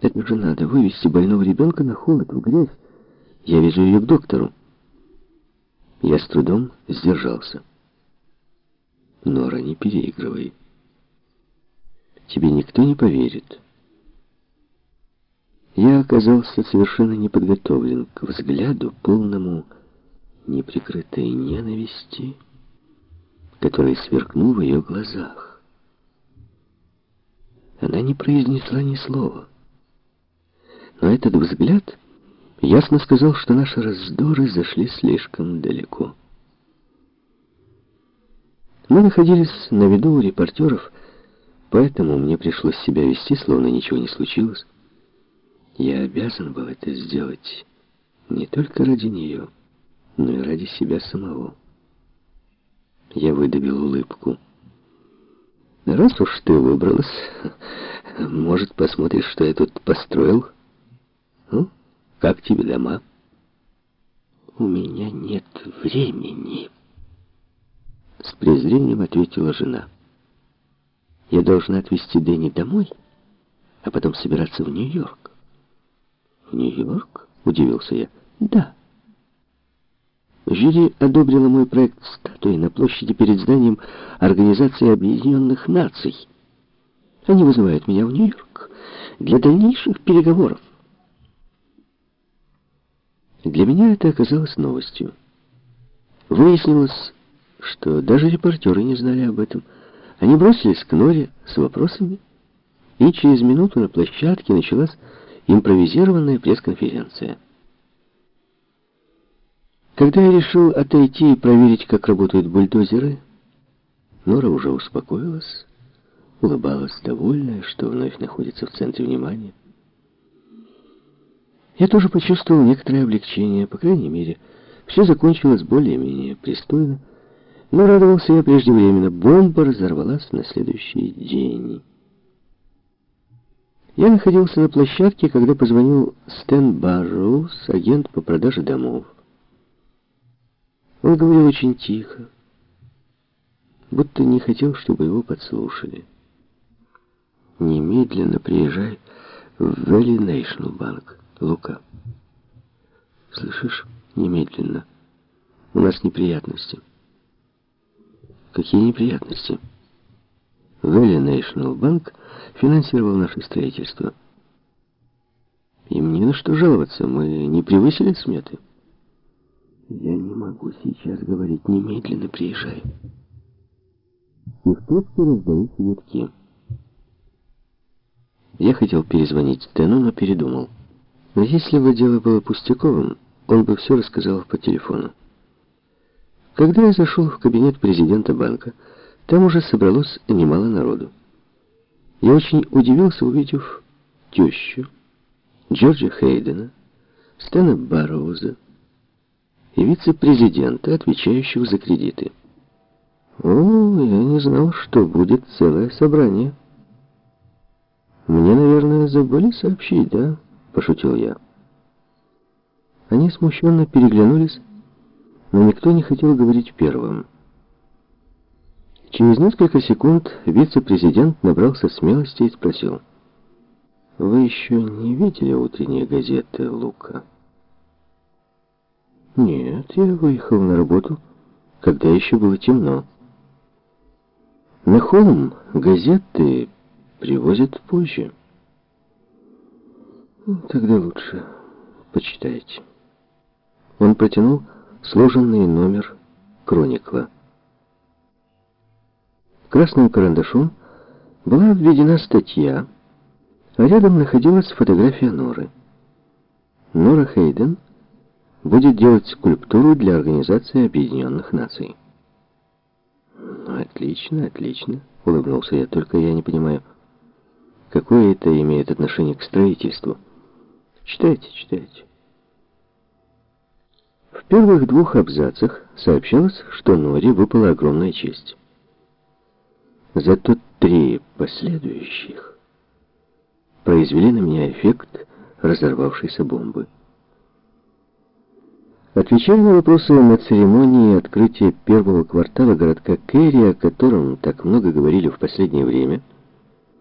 Это же надо вывести больного ребенка на холод, в грязь. Я везу ее к доктору. Я с трудом сдержался. Нора, не переигрывай. Тебе никто не поверит. Я оказался совершенно неподготовлен к взгляду, полному неприкрытой ненависти, который сверкнул в ее глазах. Она не произнесла ни слова. Но этот взгляд ясно сказал, что наши раздоры зашли слишком далеко. Мы находились на виду у репортеров, поэтому мне пришлось себя вести, словно ничего не случилось. Я обязан был это сделать не только ради нее, но и ради себя самого. Я выдавил улыбку. «Раз уж ты выбралась, может, посмотришь, что я тут построил?» Ну, как тебе дома? У меня нет времени. С презрением ответила жена. Я должна отвезти Дэнни домой, а потом собираться в Нью-Йорк. В Нью-Йорк? Удивился я. Да. Жюри одобрила мой проект статуи на площади перед зданием Организации Объединенных Наций. Они вызывают меня в Нью-Йорк для дальнейших переговоров. Для меня это оказалось новостью. Выяснилось, что даже репортеры не знали об этом. Они бросились к Норе с вопросами, и через минуту на площадке началась импровизированная пресс-конференция. Когда я решил отойти и проверить, как работают бульдозеры, Нора уже успокоилась, улыбалась, довольная, что вновь находится в центре внимания. Я тоже почувствовал некоторое облегчение, по крайней мере. Все закончилось более-менее пристойно. Но радовался я преждевременно. Бомба разорвалась на следующий день. Я находился на площадке, когда позвонил Стэн Барроуз, агент по продаже домов. Он говорил очень тихо, будто не хотел, чтобы его подслушали. «Немедленно приезжай в Valley National Bank». Лука. Слышишь? Немедленно. У нас неприятности. Какие неприятности? Valley National Bank финансировал наше строительство. Им не на что жаловаться, мы не превысили сметы. Я не могу сейчас говорить, немедленно приезжай. И в трубке раздались витки. Я хотел перезвонить Стэну, но передумал. Но если бы дело было пустяковым, он бы все рассказал по телефону. Когда я зашел в кабинет президента банка, там уже собралось немало народу. Я очень удивился, увидев тещу, Джорджа Хейдена, Стэна Барроуза и вице-президента, отвечающего за кредиты. О, я не знал, что будет целое собрание. Мне, наверное, забыли сообщить, да? Пошутил я. Они смущенно переглянулись, но никто не хотел говорить первым. Через несколько секунд вице-президент набрался смелости и спросил. «Вы еще не видели утренние газеты, Лука?» «Нет, я выехал на работу, когда еще было темно. На холм газеты привозят позже». Тогда лучше почитайте. Он протянул сложенный номер Кроникла. Красным карандашом была введена статья, а рядом находилась фотография Норы. Нора Хейден будет делать скульптуру для Организации Объединенных Наций. Ну, отлично, отлично, улыбнулся я, только я не понимаю, какое это имеет отношение к строительству. Читайте, читайте. В первых двух абзацах сообщалось, что Норе выпала огромная честь. Зато три последующих произвели на меня эффект разорвавшейся бомбы. Отвечая на вопросы на церемонии открытия первого квартала городка Керри, о котором так много говорили в последнее время,